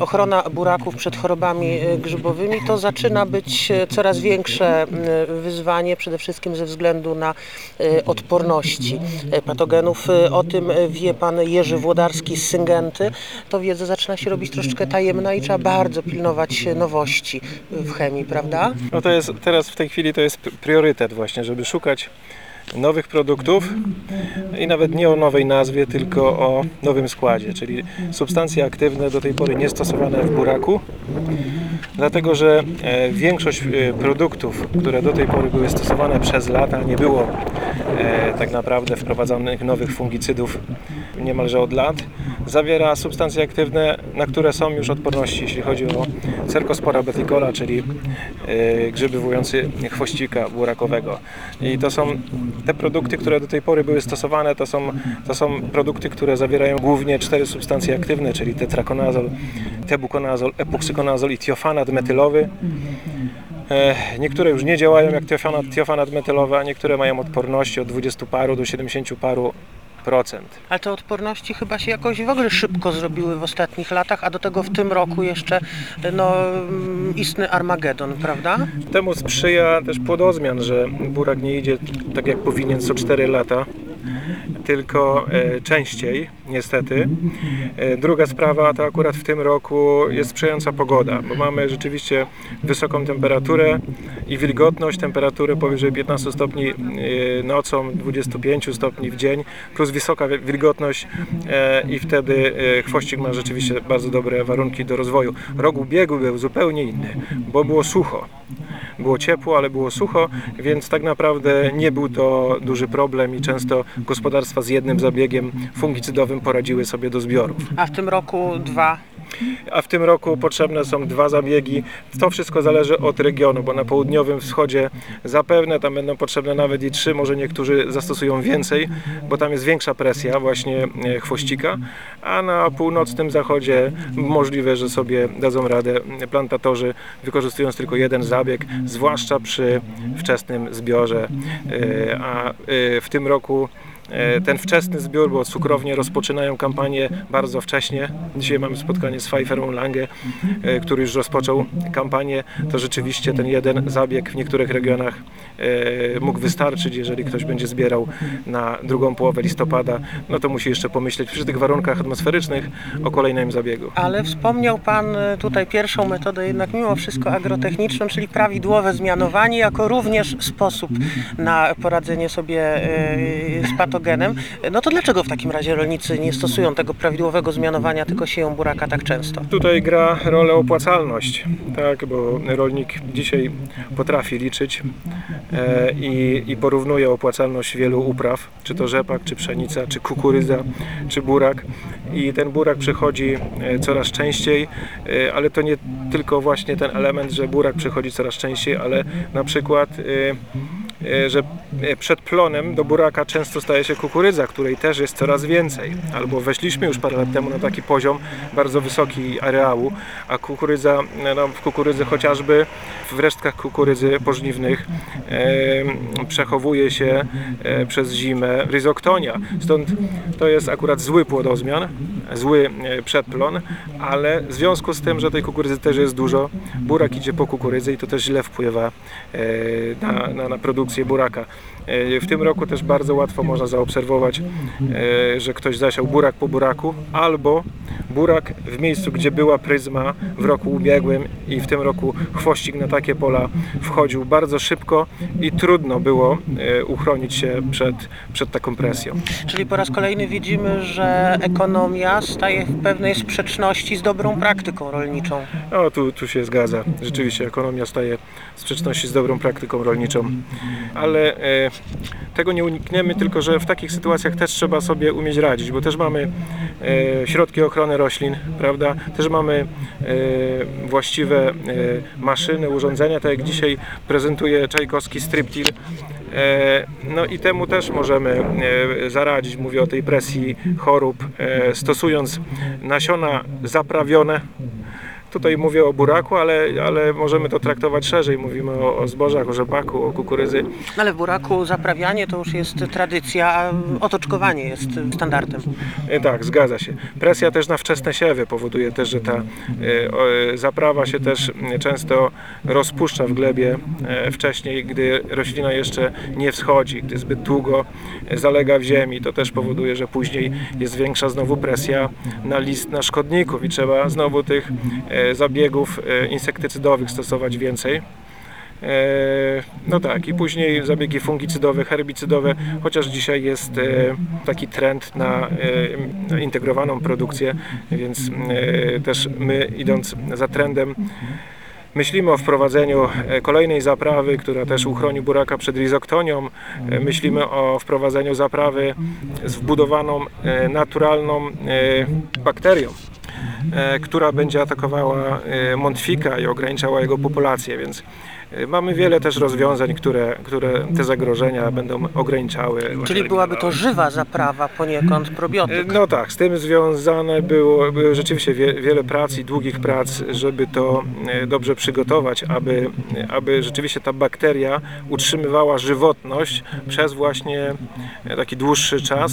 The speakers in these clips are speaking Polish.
Ochrona buraków przed chorobami e, grzybowymi to zaczyna być e, coraz większe wyzwanie, przede wszystkim ze względu na e, odporności patogenów. O tym wie pan Jerzy Włodarski z Syngenty. To wiedza zaczyna się robić troszeczkę tajemna i trzeba bardzo pilnować nowości w chemii, prawda? No to jest teraz w tej chwili to jest priorytet właśnie, żeby szukać nowych produktów i nawet nie o nowej nazwie, tylko o nowym składzie, czyli substancje aktywne do tej pory niestosowane w buraku, dlatego że e, większość e, produktów, które do tej pory były stosowane przez lata, nie było e, tak naprawdę wprowadzonych nowych fungicydów niemalże od lat, zawiera substancje aktywne, na które są już odporności, jeśli chodzi o Cercospora beticola, czyli e, grzyb wywołujący chwościka burakowego. I to są te produkty, które do tej pory były stosowane, to są, to są produkty, które zawierają głównie cztery substancje aktywne, czyli tetrakonazol, tebukonazol, epoksykonazol i tiofanat metylowy. E, Niektóre już nie działają jak tiofanat, tiofanat metylowy, a niektóre mają odporności od 20 paru do 70 paru. Ale te odporności chyba się jakoś w ogóle szybko zrobiły w ostatnich latach, a do tego w tym roku jeszcze no, istny Armagedon, prawda? Temu sprzyja też płodozmian, że burak nie idzie tak jak powinien co 4 lata, tylko e, częściej, niestety. E, druga sprawa to akurat w tym roku jest sprzyjająca pogoda, bo mamy rzeczywiście wysoką temperaturę i wilgotność, temperaturę powyżej 15 stopni e, nocą, 25 stopni w dzień, plus wysoka wi- wilgotność i wtedy chwościk ma rzeczywiście bardzo dobre warunki do rozwoju. Rok ubiegły był zupełnie inny, bo było sucho. Było ciepło, ale było sucho, więc tak naprawdę nie był to duży problem i często gospodarstwa z jednym zabiegiem fungicydowym poradziły sobie do zbiorów. A w tym roku dwa. A w tym roku potrzebne są dwa zabiegi. To wszystko zależy od regionu, bo na południowym wschodzie zapewne tam będą potrzebne nawet i trzy, może niektórzy zastosują więcej, bo tam jest większa presja właśnie e, chwościka, a na północnym zachodzie możliwe, że sobie dadzą radę plantatorzy, wykorzystując tylko jeden zabieg, zwłaszcza przy wczesnym zbiorze. E, A e, w tym roku ten wczesny zbiór, bo cukrownie rozpoczynają kampanię bardzo wcześnie. Dzisiaj mamy spotkanie z Pfeifferą Lange, e, który już rozpoczął kampanię. To rzeczywiście ten jeden zabieg w niektórych regionach e, mógł wystarczyć. Jeżeli ktoś będzie zbierał na drugą połowę listopada, no to musi jeszcze pomyśleć przy tych warunkach atmosferycznych o kolejnym zabiegu. Ale wspomniał Pan e, tutaj pierwszą metodę jednak mimo wszystko agrotechniczną, czyli prawidłowe zmianowanie jako również sposób na poradzenie sobie e, z patogenem. No to dlaczego w takim razie rolnicy nie stosują tego prawidłowego zmianowania, tylko sieją buraka tak często? Tutaj gra rolę opłacalność, tak, bo rolnik dzisiaj potrafi liczyć e, i, i porównuje opłacalność wielu upraw, czy to rzepak, czy pszenica, czy kukurydza, czy burak i ten burak przychodzi e, coraz częściej, e, ale to nie tylko właśnie ten element, że burak przychodzi coraz częściej, ale na przykład e, że e, przed plonem do buraka często staje się kukurydza, której też jest coraz więcej. Albo weszliśmy już parę lat temu na taki poziom bardzo wysoki areału, a kukurydza, no, w kukurydzy chociażby w resztkach kukurydzy pożniwnych e, przechowuje się e, przez zimę ryzoktonia. Stąd to jest akurat zły płodozmian, zły e, przedplon, ale w związku z tym, że tej kukurydzy też jest dużo, burak idzie po kukurydzy i to też źle wpływa e, na, na, na produkcję buraka. E, W tym roku też bardzo łatwo można zaobserwować, e, że ktoś zasiał burak po buraku, albo burak w miejscu, gdzie była pryzma w roku ubiegłym i w tym roku chwościk na takie pola wchodził bardzo szybko i trudno było e, uchronić się przed, przed taką presją. Czyli po raz kolejny widzimy, że ekonomia staje w pewnej sprzeczności z dobrą praktyką rolniczą. No, tu, tu się zgadza. Rzeczywiście ekonomia staje w sprzeczności z dobrą praktyką rolniczą. Ale tego nie unikniemy, tylko że w takich sytuacjach też trzeba sobie umieć radzić, bo też mamy e, środki ochrony roślin, prawda? Też mamy e, właściwe e, maszyny, urządzenia, tak jak dzisiaj prezentuje Czajkowski Striptil. E, No i temu też możemy e, zaradzić. Mówię o tej presji chorób, e, stosując nasiona zaprawione, Tutaj mówię o buraku, ale, ale możemy to traktować szerzej. Mówimy o, o zbożach, o rzepaku, o kukurydzy. No Ale w buraku zaprawianie to już jest tradycja, a otoczkowanie jest standardem. E, Tak, zgadza się. Presja też na wczesne siewy powoduje też, że ta e, zaprawa się też często rozpuszcza w glebie e, wcześniej, gdy roślina jeszcze nie wschodzi, gdy zbyt długo zalega w ziemi. To też powoduje, że później jest większa znowu presja na list na szkodników i trzeba znowu tych zabiegów e, insektycydowych stosować więcej. E, No tak, i później zabiegi fungicydowe, herbicydowe, chociaż dzisiaj jest e, taki trend na e, integrowaną produkcję, więc e, też my idąc za trendem Myślimy o wprowadzeniu e, kolejnej zaprawy, która też uchroni buraka przed rizoktonią. E, Myślimy o wprowadzeniu zaprawy z wbudowaną e, naturalną e, bakterią, e, która będzie atakowała e, montwika i ograniczała jego populację, więc e, mamy wiele też rozwiązań, które, które te zagrożenia będą ograniczały. Czyli byłaby to żywa zaprawa poniekąd probiotyk. No tak, z tym związane było, było rzeczywiście wie, wiele prac i długich prac, żeby to e, dobrze przygotować, aby, aby rzeczywiście ta bakteria utrzymywała żywotność przez właśnie e, taki dłuższy czas,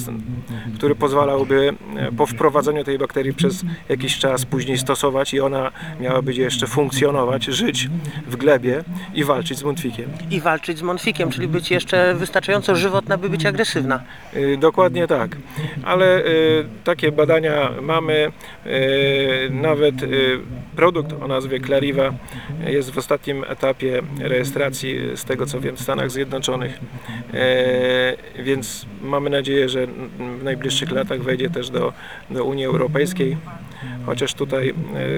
który pozwalałby e, po wprowadzeniu tej bakterii przez jakiś czas później stosować i ona miałaby jeszcze funkcjonować, żyć w glebie i walczyć z montwikiem. I walczyć z Monfikiem, czyli być jeszcze wystarczająco żywotna, by być agresywna. Y, Dokładnie tak, ale y, takie badania mamy. y, Nawet produkt o nazwie Clariva jest w ostatnim etapie rejestracji, z tego co wiem, w Stanach Zjednoczonych. Więc mamy nadzieję, że w najbliższych latach wejdzie też do, do Unii Europejskiej. Chociaż tutaj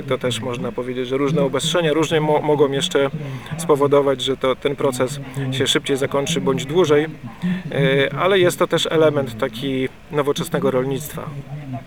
to też można powiedzieć, że różne obostrzenia różnie mo mogą jeszcze spowodować, że to, ten proces się szybciej zakończy bądź dłużej, y, ale jest to też element taki nowoczesnego rolnictwa.